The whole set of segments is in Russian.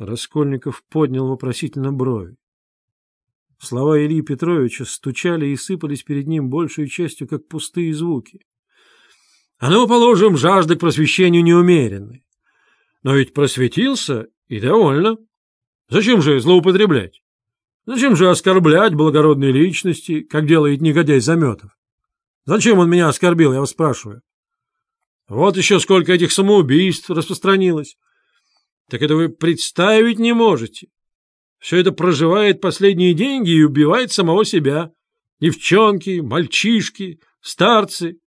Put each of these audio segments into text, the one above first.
Раскольников поднял вопросительно брови. Слова Ильи Петровича стучали и сыпались перед ним большей частью, как пустые звуки. А ну, положим, жажда к просвещению неумеренной. Но ведь просветился и довольно. Зачем же злоупотреблять? Зачем же оскорблять благородные личности, как делает негодяй Заметов? Зачем он меня оскорбил, я вас спрашиваю? Вот еще сколько этих самоубийств распространилось. Так это вы представить не можете. Все это проживает последние деньги и убивает самого себя. Девчонки, мальчишки, старцы.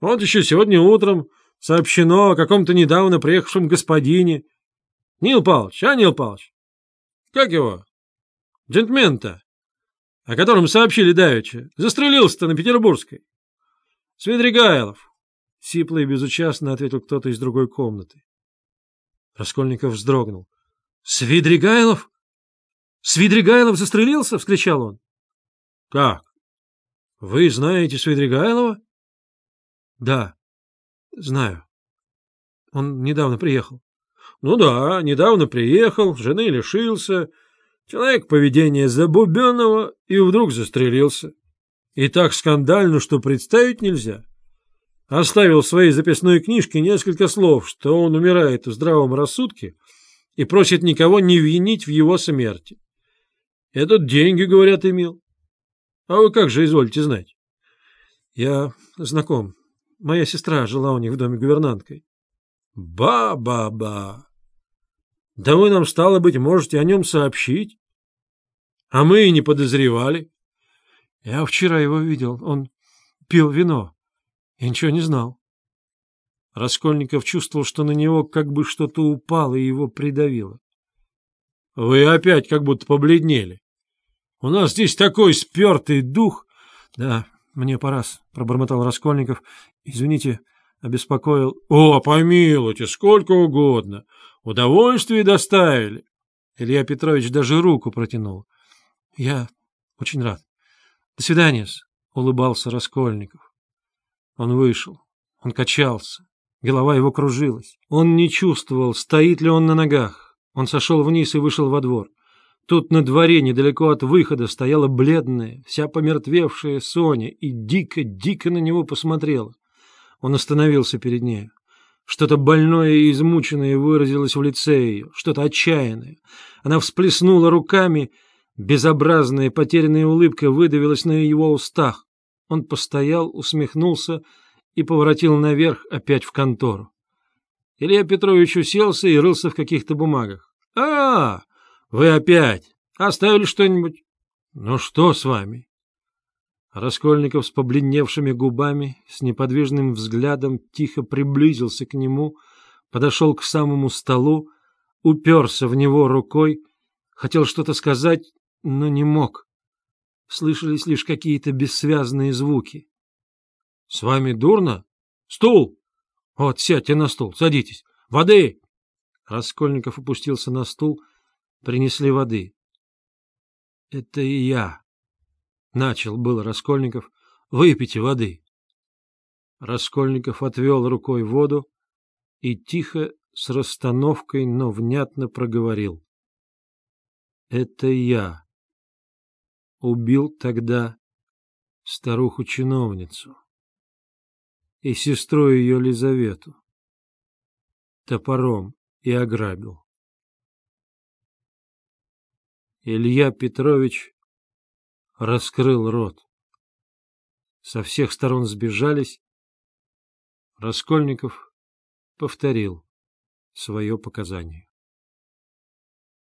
Вот еще сегодня утром сообщено о каком-то недавно приехавшем господине. Нил Павлович, а, Нил Павлович? Как его? Джентльмен-то, о котором сообщили давеча. Застрелился-то на Петербургской. Свидригайлов. Сипло и безучастно ответил кто-то из другой комнаты. Раскольников вздрогнул. — Свидригайлов? Свидригайлов застрелился? — вскричал он. — Как? Вы знаете Свидригайлова? — Да, знаю. Он недавно приехал. — Ну да, недавно приехал, жены лишился, человек поведения забубенного и вдруг застрелился. И так скандально, что представить нельзя. — оставил в своей записной книжке несколько слов, что он умирает в здравом рассудке и просит никого не винить в его смерти. Этот деньги, говорят, имел. А вы как же изволите знать? Я знаком. Моя сестра жила у них в доме гувернанткой. Ба-ба-ба! Да вы нам, стало быть, можете о нем сообщить. А мы и не подозревали. Я вчера его видел. Он пил вино. Я ничего не знал. Раскольников чувствовал, что на него как бы что-то упало и его придавило. — Вы опять как будто побледнели. У нас здесь такой спертый дух. — Да, мне пора, — пробормотал Раскольников. — Извините, обеспокоил. — О, помилуйте, сколько угодно. Удовольствие доставили. Илья Петрович даже руку протянул. — Я очень рад. До свидания, — улыбался Раскольников. Он вышел. Он качался. Голова его кружилась. Он не чувствовал, стоит ли он на ногах. Он сошел вниз и вышел во двор. Тут на дворе, недалеко от выхода, стояла бледная, вся помертвевшая Соня и дико-дико на него посмотрела. Он остановился перед ней. Что-то больное и измученное выразилось в лице ее, что-то отчаянное. Она всплеснула руками, безобразная потерянная улыбка выдавилась на его устах. Он постоял, усмехнулся и поворотил наверх опять в контору. Илья Петрович уселся и рылся в каких-то бумагах. — А, вы опять! Оставили что-нибудь? — Ну что с вами? Раскольников с побледневшими губами, с неподвижным взглядом тихо приблизился к нему, подошел к самому столу, уперся в него рукой, хотел что-то сказать, но не мог слышались лишь какие-то бессвязные звуки. — С вами дурно? Стул! Вот, сядьте на стул, садитесь. Воды! Раскольников опустился на стул, принесли воды. — Это и я. Начал был Раскольников. — Выпейте воды. Раскольников отвел рукой воду и тихо, с расстановкой, но внятно проговорил. — Это я убил тогда старуху-чиновницу и сестру ее Лизавету топором и ограбил. Илья Петрович раскрыл рот. Со всех сторон сбежались. Раскольников повторил свое показание.